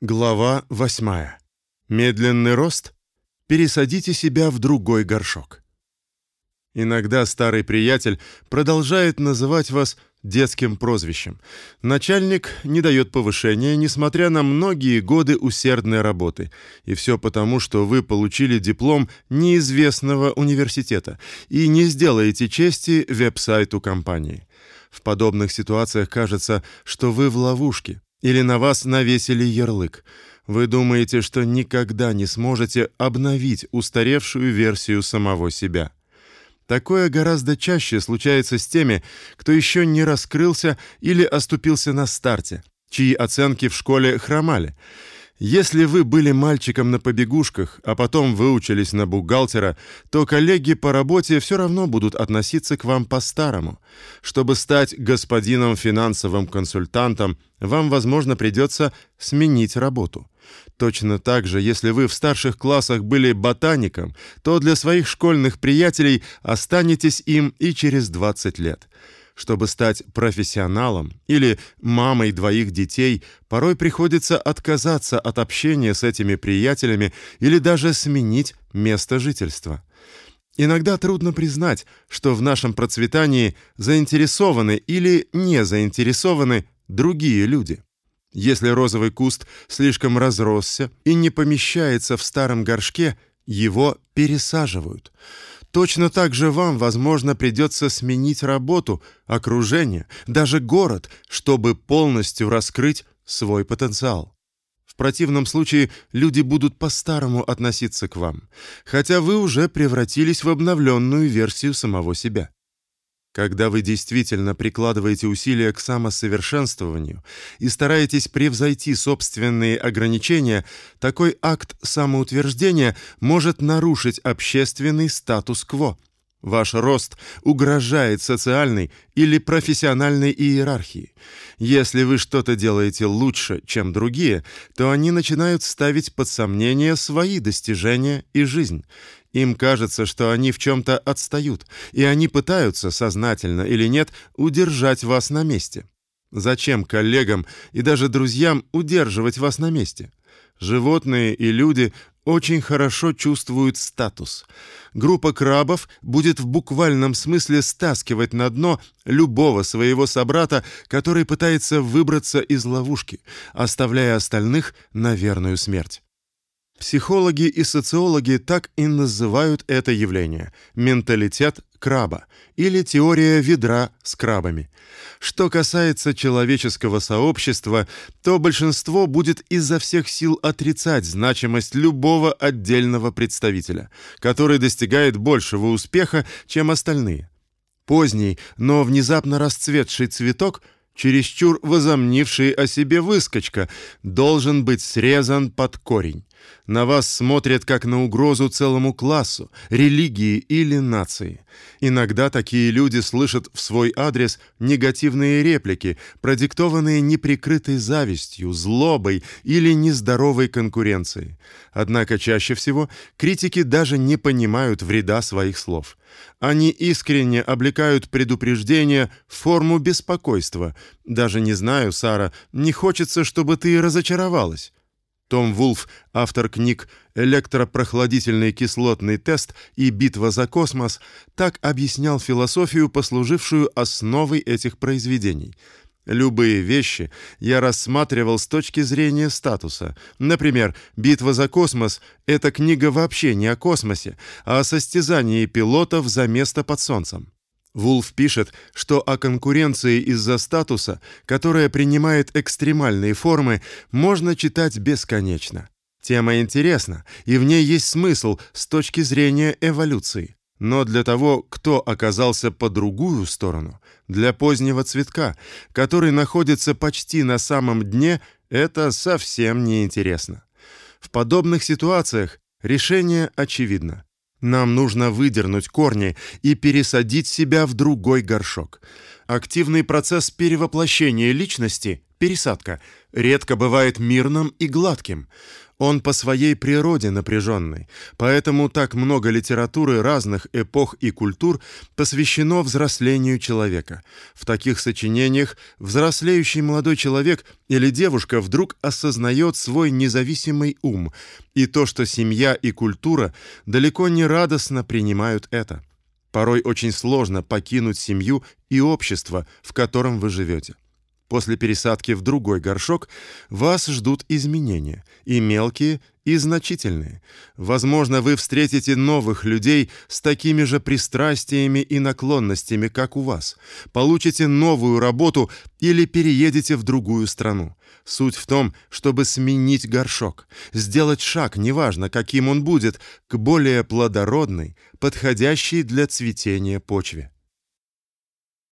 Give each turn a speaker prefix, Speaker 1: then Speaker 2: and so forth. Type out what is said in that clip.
Speaker 1: Глава 8. Медленный рост. Пересадите себя в другой горшок. Иногда старый приятель продолжает называть вас детским прозвищем. Начальник не дает повышения, несмотря на многие годы усердной работы. И все потому, что вы получили диплом неизвестного университета и не сделаете чести веб-сайту компании. В подобных ситуациях кажется, что вы в ловушке или на вас навесили ярлык. Вы думаете, что никогда не сможете обновить устаревшую версию самого себя. Такое гораздо чаще случается с теми, кто еще не раскрылся или оступился на старте, чьи оценки в школе хромали. Если вы были мальчиком на побегушках, а потом выучились на бухгалтера, то коллеги по работе все равно будут относиться к вам по-старому. Чтобы стать господином финансовым консультантом, вам, возможно, придется сменить работу. Точно так же, если вы в старших классах были ботаником, то для своих школьных приятелей останетесь им и через 20 лет. Чтобы стать профессионалом или мамой двоих детей, порой приходится отказаться от общения с этими приятелями или даже сменить место жительства. Иногда трудно признать, что в нашем процветании заинтересованы или не заинтересованы другие люди. Если розовый куст слишком разросся и не помещается в старом горшке, его пересаживают. Точно так же вам, возможно, придется сменить работу, окружение, даже город, чтобы полностью раскрыть свой потенциал. В противном случае люди будут по-старому относиться к вам, хотя вы уже превратились в обновленную версию самого себя. Когда вы действительно прикладываете усилия к самосовершенствованию и стараетесь превзойти собственные ограничения, такой акт самоутверждения может нарушить общественный статус-кво. Ваш рост угрожает социальной или профессиональной иерархии. Если вы что-то делаете лучше, чем другие, то они начинают ставить под сомнение свои достижения и жизнь. Им кажется, что они в чем то отстают, и они пытаются сознательно или нет удержать вас на месте. Зачем коллегам и даже друзьям удерживать вас на месте? Животные и люди очень хорошо чувствуют статус. Группа крабов будет в буквальном смысле стаскивать на дно любого своего собрата, который пытается выбраться из ловушки, оставляя остальных на верную смерть. Психологи и социологи так и называют это явление менталитет краба или теория ведра с крабами. Что касается человеческого сообщества, то большинство будет изо всех сил отрицать значимость любого отдельного представителя, который достигает большего успеха, чем остальные. Поздний, но внезапно расцветший цветок чересчур возомнивший о себе выскочка, должен быть срезан под корень. На вас смотрят как на угрозу целому классу, религии или нации. Иногда такие люди слышат в свой адрес негативные реплики, продиктованные неприкрытой завистью, злобой или нездоровой конкуренцией. Однако чаще всего критики даже не понимают вреда своих слов. Они искренне облекают предупреждение в форму беспокойства. Даже не знаю, Сара, не хочется, чтобы ты разочаровалась. Том Вулф, автор книг Электропрохладительный кислотный тест и Битва за космос, так объяснял философию, послужившую основой этих произведений. Любые вещи я рассматривал с точки зрения статуса. Например, «Битва за космос» — это книга вообще не о космосе, а о состязании пилотов за место под солнцем. Вулф пишет, что о конкуренции из-за статуса, которая принимает экстремальные формы, можно читать бесконечно. Тема интересна, и в ней есть смысл с точки зрения эволюции. Но для того, кто оказался по другую сторону, для позднего цветка, который находится почти на самом дне, это совсем не интересно. В подобных ситуациях решение очевидно. Нам нужно выдернуть корни и пересадить себя в другой горшок. Активный процесс перевоплощения личности, пересадка, редко бывает мирным и гладким. Он по своей природе напряженный, поэтому так много литературы разных эпох и культур посвящено взрослению человека. В таких сочинениях взрослеющий молодой человек или девушка вдруг осознает свой независимый ум и то, что семья и культура далеко не радостно принимают это. Порой очень сложно покинуть семью и общество, в котором вы живете. После пересадки в другой горшок вас ждут изменения, и мелкие, и значительные. Возможно, вы встретите новых людей с такими же пристрастиями и наклонностями, как у вас. Получите новую работу или переедете в другую страну. Суть в том, чтобы сменить горшок, сделать шаг, неважно, каким он будет, к более плодородной, подходящей для цветения почве.